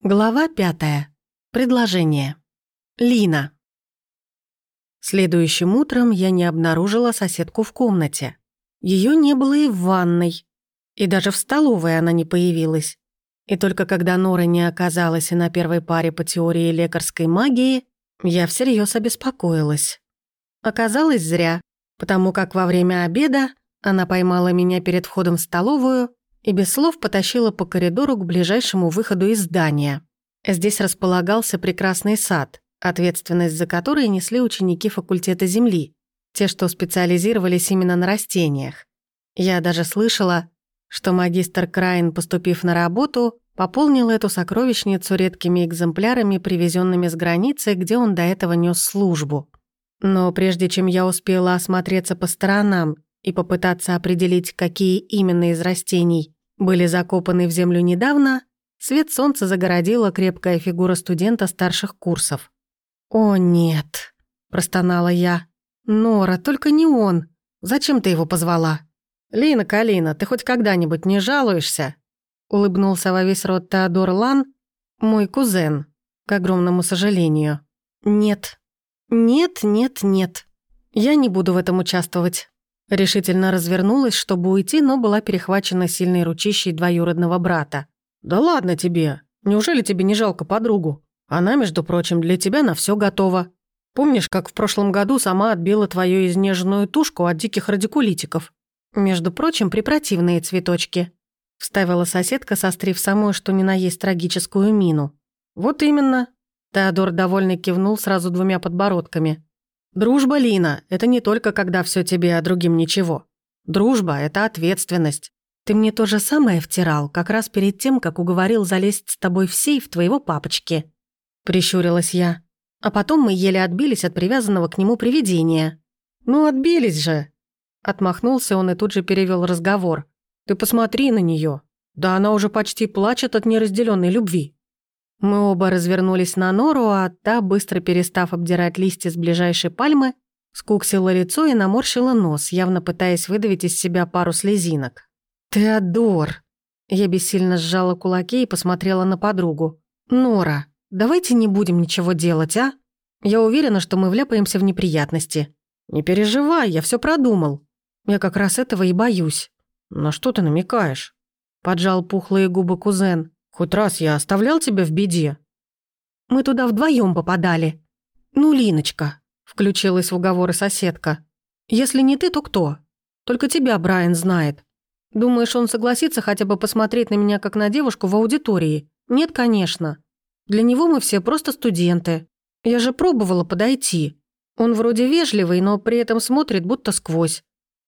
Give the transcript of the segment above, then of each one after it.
Глава пятая. Предложение. Лина. Следующим утром я не обнаружила соседку в комнате. Ее не было и в ванной. И даже в столовой она не появилась. И только когда Нора не оказалась и на первой паре по теории лекарской магии, я всерьез обеспокоилась. Оказалось зря, потому как во время обеда она поймала меня перед входом в столовую и без слов потащила по коридору к ближайшему выходу из здания. Здесь располагался прекрасный сад, ответственность за который несли ученики факультета земли, те, что специализировались именно на растениях. Я даже слышала, что магистр Крайн, поступив на работу, пополнил эту сокровищницу редкими экземплярами, привезенными с границы, где он до этого нес службу. Но прежде чем я успела осмотреться по сторонам и попытаться определить, какие именно из растений были закопаны в землю недавно, свет солнца загородила крепкая фигура студента старших курсов. «О, нет», – простонала я. «Нора, только не он. Зачем ты его позвала?» «Лина, Калина, ты хоть когда-нибудь не жалуешься?» Улыбнулся во весь рот Теодор Лан, мой кузен, к огромному сожалению. «Нет. Нет, нет, нет. Я не буду в этом участвовать. Решительно развернулась, чтобы уйти, но была перехвачена сильной ручищей двоюродного брата. «Да ладно тебе! Неужели тебе не жалко подругу? Она, между прочим, для тебя на все готова. Помнишь, как в прошлом году сама отбила твою изнеженную тушку от диких радикулитиков? Между прочим, припротивные цветочки». Вставила соседка, сострив самую, что ни на есть трагическую мину. «Вот именно». Теодор довольно кивнул сразу двумя подбородками. Дружба, Лина, это не только когда все тебе, а другим ничего. Дружба — это ответственность. Ты мне то же самое втирал, как раз перед тем, как уговорил залезть с тобой в сейф твоего папочки. Прищурилась я. А потом мы еле отбились от привязанного к нему привидения. Ну, отбились же. Отмахнулся он и тут же перевел разговор. Ты посмотри на нее. Да она уже почти плачет от неразделенной любви. Мы оба развернулись на нору, а та, быстро перестав обдирать листья с ближайшей пальмы, скуксила лицо и наморщила нос, явно пытаясь выдавить из себя пару слезинок. «Теодор!» Я бессильно сжала кулаки и посмотрела на подругу. «Нора, давайте не будем ничего делать, а? Я уверена, что мы вляпаемся в неприятности. Не переживай, я все продумал. Я как раз этого и боюсь». «На что ты намекаешь?» Поджал пухлые губы кузен. Хоть раз я оставлял тебя в беде?» «Мы туда вдвоем попадали». «Ну, Линочка», — включилась в уговоры соседка. «Если не ты, то кто? Только тебя Брайан знает. Думаешь, он согласится хотя бы посмотреть на меня как на девушку в аудитории? Нет, конечно. Для него мы все просто студенты. Я же пробовала подойти. Он вроде вежливый, но при этом смотрит будто сквозь.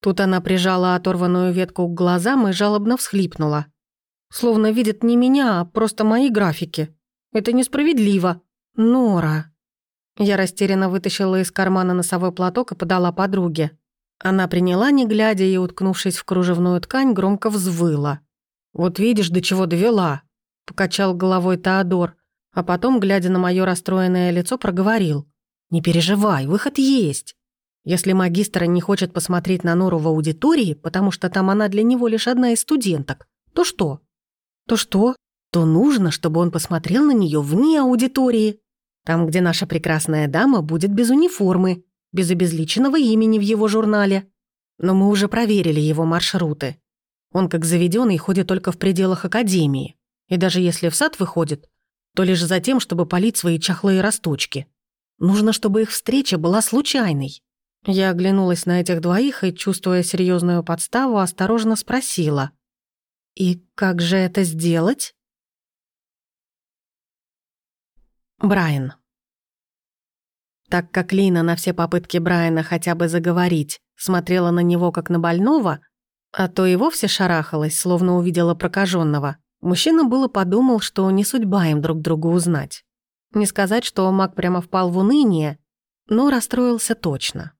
Тут она прижала оторванную ветку к глазам и жалобно всхлипнула. Словно видит не меня, а просто мои графики. Это несправедливо. Нора. Я растерянно вытащила из кармана носовой платок и подала подруге. Она приняла, не глядя, и, уткнувшись в кружевную ткань, громко взвыла. «Вот видишь, до чего довела», — покачал головой Теодор, а потом, глядя на мое расстроенное лицо, проговорил. «Не переживай, выход есть. Если магистр не хочет посмотреть на Нору в аудитории, потому что там она для него лишь одна из студенток, то что? То что? То нужно, чтобы он посмотрел на нее вне аудитории. Там, где наша прекрасная дама будет без униформы, без обезличенного имени в его журнале. Но мы уже проверили его маршруты. Он, как заведенный, ходит только в пределах академии. И даже если в сад выходит, то лишь за тем, чтобы полить свои чахлые росточки. Нужно, чтобы их встреча была случайной. Я оглянулась на этих двоих и, чувствуя серьезную подставу, осторожно спросила. И как же это сделать? Брайан. Так как Лина на все попытки Брайана хотя бы заговорить смотрела на него как на больного, а то и вовсе шарахалась, словно увидела прокаженного, мужчина было подумал, что не судьба им друг друга узнать. Не сказать, что маг прямо впал в уныние, но расстроился точно.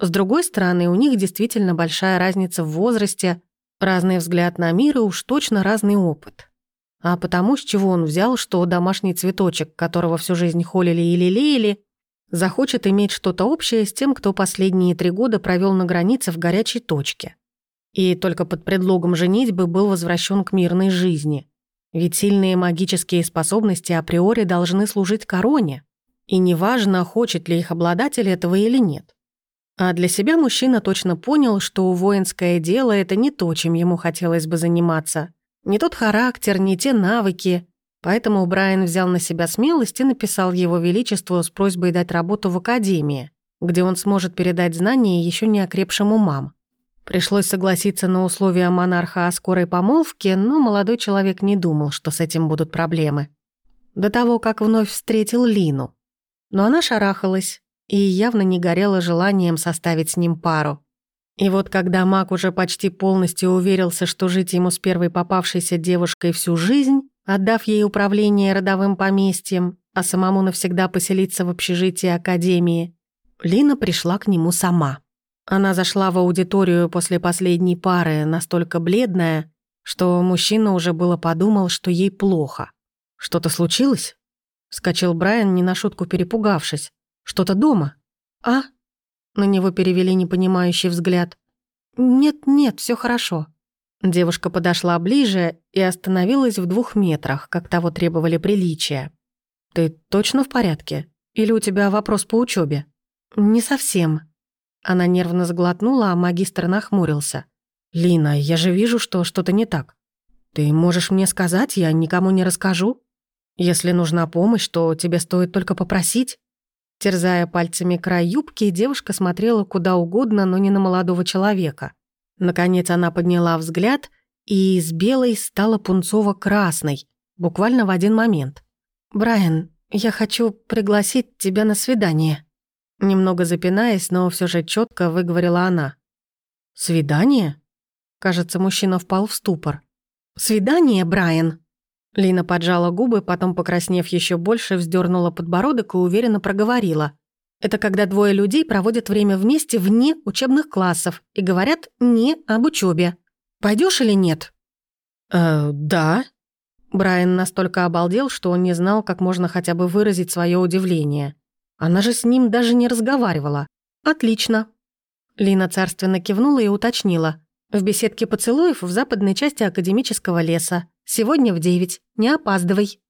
С другой стороны, у них действительно большая разница в возрасте, Разный взгляд на мир и уж точно разный опыт. А потому, с чего он взял, что домашний цветочек, которого всю жизнь холили и лелеяли, захочет иметь что-то общее с тем, кто последние три года провел на границе в горячей точке. И только под предлогом женитьбы был возвращен к мирной жизни. Ведь сильные магические способности априори должны служить короне. И неважно, хочет ли их обладатель этого или нет. А для себя мужчина точно понял, что воинское дело — это не то, чем ему хотелось бы заниматься. Не тот характер, не те навыки. Поэтому Брайан взял на себя смелость и написал его величеству с просьбой дать работу в академии, где он сможет передать знания еще не окрепшим умам. Пришлось согласиться на условия монарха о скорой помолвке, но молодой человек не думал, что с этим будут проблемы. До того, как вновь встретил Лину. Но она шарахалась и явно не горела желанием составить с ним пару. И вот когда маг уже почти полностью уверился, что жить ему с первой попавшейся девушкой всю жизнь, отдав ей управление родовым поместьем, а самому навсегда поселиться в общежитии Академии, Лина пришла к нему сама. Она зашла в аудиторию после последней пары, настолько бледная, что мужчина уже было подумал, что ей плохо. «Что-то случилось?» — вскочил Брайан, не на шутку перепугавшись. «Что-то дома?» «А?» На него перевели непонимающий взгляд. «Нет-нет, все хорошо». Девушка подошла ближе и остановилась в двух метрах, как того требовали приличия. «Ты точно в порядке? Или у тебя вопрос по учебе? «Не совсем». Она нервно сглотнула, а магистр нахмурился. «Лина, я же вижу, что что-то не так. Ты можешь мне сказать, я никому не расскажу. Если нужна помощь, то тебе стоит только попросить». Терзая пальцами край юбки, девушка смотрела куда угодно, но не на молодого человека. Наконец она подняла взгляд, и из белой стала пунцово-красной, буквально в один момент. «Брайан, я хочу пригласить тебя на свидание». Немного запинаясь, но все же четко выговорила она. «Свидание?» Кажется, мужчина впал в ступор. «Свидание, Брайан?» Лина поджала губы, потом, покраснев еще больше, вздернула подбородок и уверенно проговорила. «Это когда двое людей проводят время вместе вне учебных классов и говорят не об учебе. Пойдешь или нет?» «Э, да». Брайан настолько обалдел, что он не знал, как можно хотя бы выразить свое удивление. Она же с ним даже не разговаривала. «Отлично». Лина царственно кивнула и уточнила. «В беседке поцелуев в западной части академического леса. Сегодня в девять. Не опаздывай».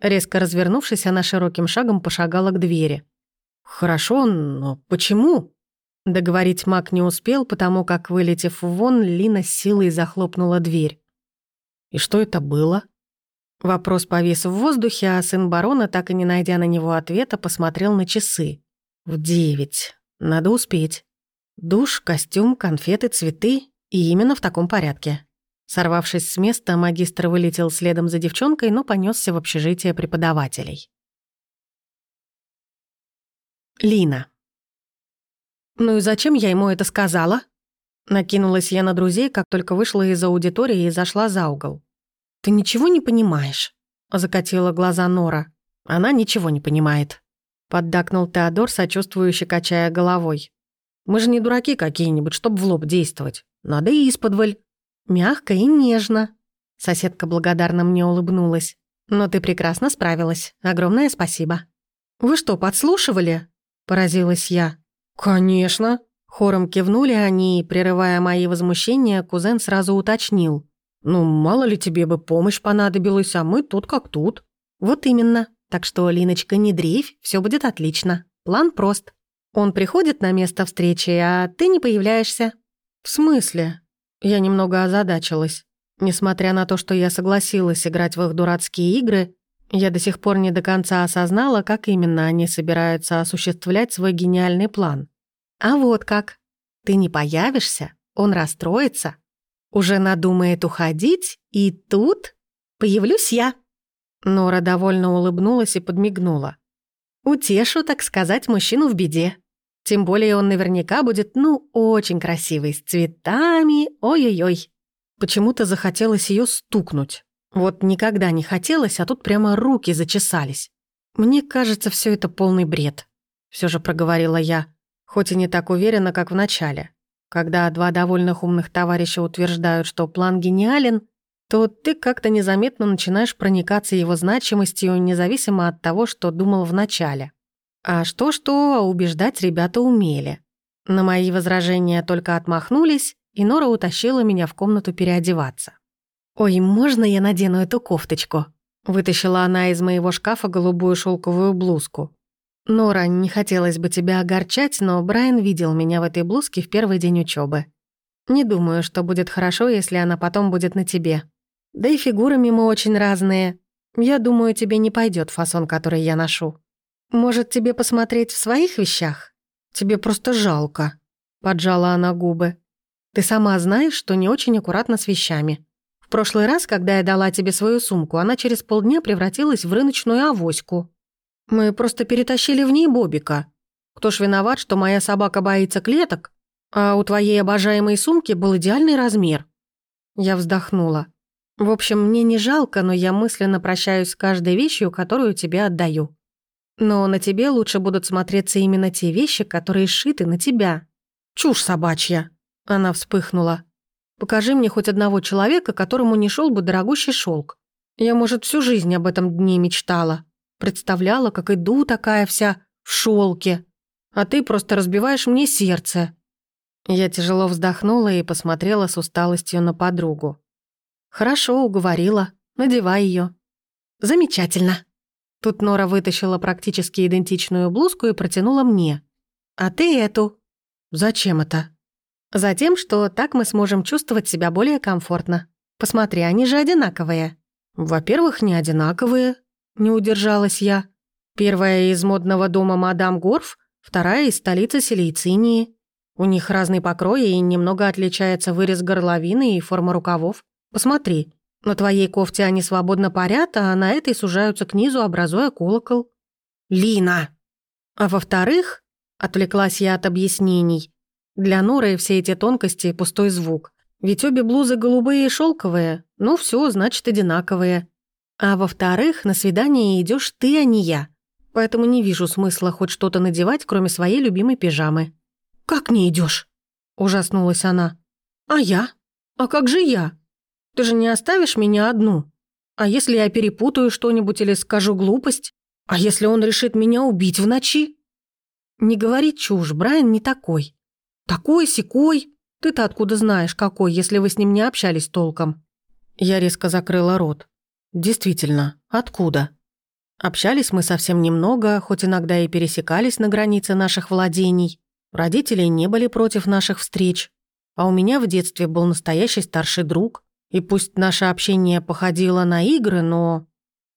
Резко развернувшись, она широким шагом пошагала к двери. «Хорошо, но почему?» Договорить маг не успел, потому как, вылетев вон, Лина силой захлопнула дверь. «И что это было?» Вопрос повис в воздухе, а сын барона, так и не найдя на него ответа, посмотрел на часы. «В девять. Надо успеть. Душ, костюм, конфеты, цветы. И именно в таком порядке». Сорвавшись с места, магистр вылетел следом за девчонкой, но понесся в общежитие преподавателей. Лина. «Ну и зачем я ему это сказала?» Накинулась я на друзей, как только вышла из аудитории и зашла за угол. «Ты ничего не понимаешь?» — закатила глаза Нора. «Она ничего не понимает», — поддакнул Теодор, сочувствующе качая головой. «Мы же не дураки какие-нибудь, чтобы в лоб действовать. Надо и исподволь». Мягко и нежно. Соседка благодарно мне улыбнулась. Но ты прекрасно справилась. Огромное спасибо. Вы что, подслушивали? Поразилась я. Конечно. Хором кивнули они, прерывая мои возмущения, кузен сразу уточнил. «Ну, мало ли тебе бы помощь понадобилась, а мы тут как тут». «Вот именно. Так что, Линочка, не дрейфь, все будет отлично. План прост. Он приходит на место встречи, а ты не появляешься». «В смысле?» Я немного озадачилась. Несмотря на то, что я согласилась играть в их дурацкие игры, я до сих пор не до конца осознала, как именно они собираются осуществлять свой гениальный план. А вот как. Ты не появишься, он расстроится, уже надумает уходить, и тут появлюсь я. Нора довольно улыбнулась и подмигнула. Утешу, так сказать, мужчину в беде. Тем более он наверняка будет, ну, очень красивый, с цветами, ой-ой-ой. Почему-то захотелось ее стукнуть. Вот никогда не хотелось, а тут прямо руки зачесались. Мне кажется, все это полный бред. Все же проговорила я, хоть и не так уверенно, как в начале. Когда два довольных умных товарища утверждают, что план гениален, то ты как-то незаметно начинаешь проникаться его значимостью, независимо от того, что думал в начале. А что-что, убеждать ребята умели. На мои возражения только отмахнулись, и Нора утащила меня в комнату переодеваться. «Ой, можно я надену эту кофточку?» Вытащила она из моего шкафа голубую шелковую блузку. «Нора, не хотелось бы тебя огорчать, но Брайан видел меня в этой блузке в первый день учебы. Не думаю, что будет хорошо, если она потом будет на тебе. Да и фигурами мы очень разные. Я думаю, тебе не пойдет фасон, который я ношу. Может, тебе посмотреть в своих вещах? Тебе просто жалко», — поджала она губы. «Ты сама знаешь, что не очень аккуратно с вещами. В прошлый раз, когда я дала тебе свою сумку, она через полдня превратилась в рыночную авоську. Мы просто перетащили в ней Бобика. Кто ж виноват, что моя собака боится клеток, а у твоей обожаемой сумки был идеальный размер?» Я вздохнула. «В общем, мне не жалко, но я мысленно прощаюсь с каждой вещью, которую тебе отдаю. Но на тебе лучше будут смотреться именно те вещи, которые сшиты на тебя». «Чушь собачья!» Она вспыхнула. «Покажи мне хоть одного человека, которому не шел бы дорогущий шелк. Я, может, всю жизнь об этом дне мечтала. Представляла, как иду такая вся в шелке. А ты просто разбиваешь мне сердце». Я тяжело вздохнула и посмотрела с усталостью на подругу. «Хорошо, уговорила. Надевай ее. «Замечательно». Тут Нора вытащила практически идентичную блузку и протянула мне. «А ты эту». «Зачем это?» «Затем, что так мы сможем чувствовать себя более комфортно. Посмотри, они же одинаковые». «Во-первых, не одинаковые», — не удержалась я. «Первая из модного дома мадам Горф, вторая из столицы Силицинии. У них разный покрой и немного отличается вырез горловины и форма рукавов. Посмотри, на твоей кофте они свободно парят, а на этой сужаются к низу, образуя колокол. Лина! А во-вторых, отвлеклась я от объяснений, для Норы все эти тонкости — пустой звук. Ведь обе блузы голубые и шелковые, ну все, значит, одинаковые. А во-вторых, на свидание идешь ты, а не я. Поэтому не вижу смысла хоть что-то надевать, кроме своей любимой пижамы. «Как не идешь? ужаснулась она. «А я? А как же я? Ты же не оставишь меня одну? А если я перепутаю что-нибудь или скажу глупость? А если он решит меня убить в ночи?» «Не говори чушь, Брайан не такой. Такой, секой. Ты-то откуда знаешь, какой, если вы с ним не общались толком?» Я резко закрыла рот. «Действительно, откуда?» Общались мы совсем немного, хоть иногда и пересекались на границе наших владений. Родители не были против наших встреч, а у меня в детстве был настоящий старший друг. И пусть наше общение походило на игры, но...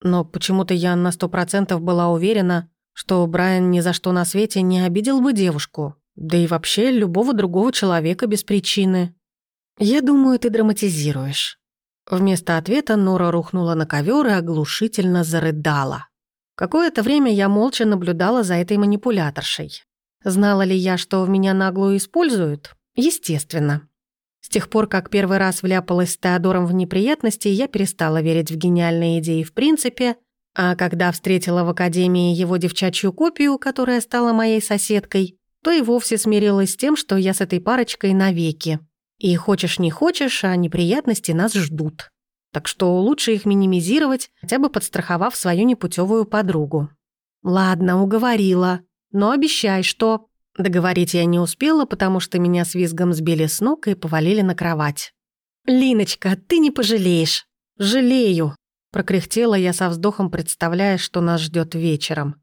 Но почему-то я на сто процентов была уверена, что Брайан ни за что на свете не обидел бы девушку, да и вообще любого другого человека без причины. «Я думаю, ты драматизируешь». Вместо ответа Нора рухнула на ковер и оглушительно зарыдала. Какое-то время я молча наблюдала за этой манипуляторшей. Знала ли я, что в меня наглую используют? Естественно. Тех пор, как первый раз вляпалась с Теодором в неприятности, я перестала верить в гениальные идеи в принципе, а когда встретила в академии его девчачью копию, которая стала моей соседкой, то и вовсе смирилась с тем, что я с этой парочкой навеки. И хочешь не хочешь, а неприятности нас ждут. Так что лучше их минимизировать, хотя бы подстраховав свою непутевую подругу. Ладно, уговорила. Но обещай, что...» Договорить я не успела, потому что меня с визгом сбили с ног и повалили на кровать. «Линочка, ты не пожалеешь!» «Жалею!» Прокряхтела я со вздохом, представляя, что нас ждет вечером.